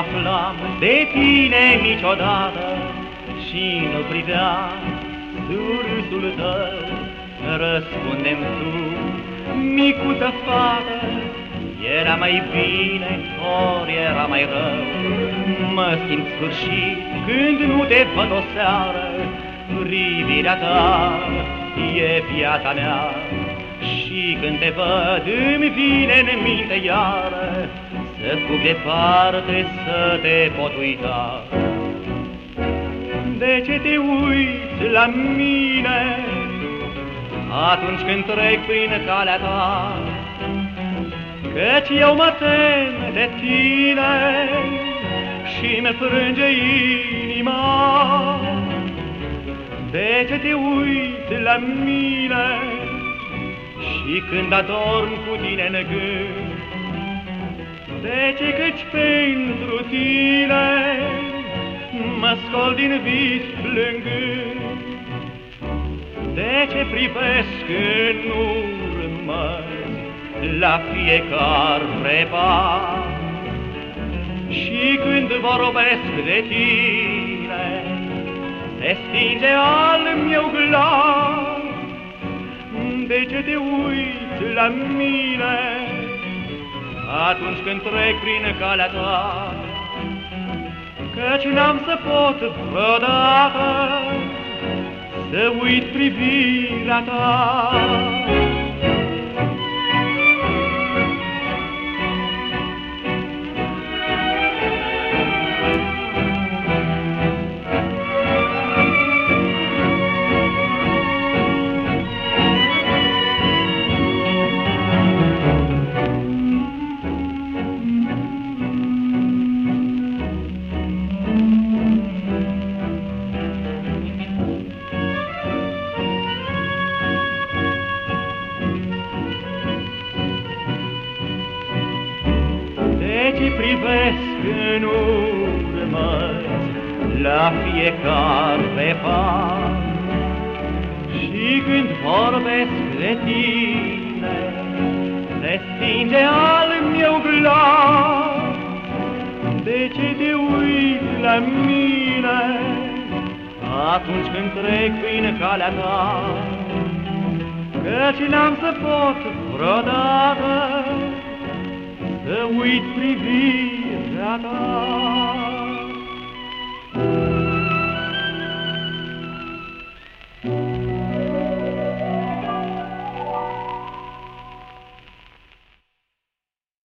aflam de tine niciodată și nu privea surâsul tău. Răspundem tu, micuță fată, era mai bine, ori era mai rău. Mă simt sfârșit când nu te văd o seară, privirea ta e viața mea. Și când te văd îmi vine în minte iară Să fug departe să te pot uita. De ce te uiți la mine Atunci când trec prin calea ta? Căci eu mă tem de tine Și mi frânge inima. De ce te uiți la mine și când adorm cu tine în gând, de ce căci pentru tine mă scol din vis plângând? De ce privesc în urmă la fiecare pas? Și când vorbesc de tine, se stinge al meu glas, de ce te uiți la mine atunci când trec prin calea ta? Căci n-am să pot vreodată să uit privirea ta. Ce privesc în urmă la fiecare pas. Și când vorbesc de tine, se stinge al meu glas. De ce te uiți la mine atunci când trec prin calea ta? Căci n-am să pot vreodată să uit privirea ta.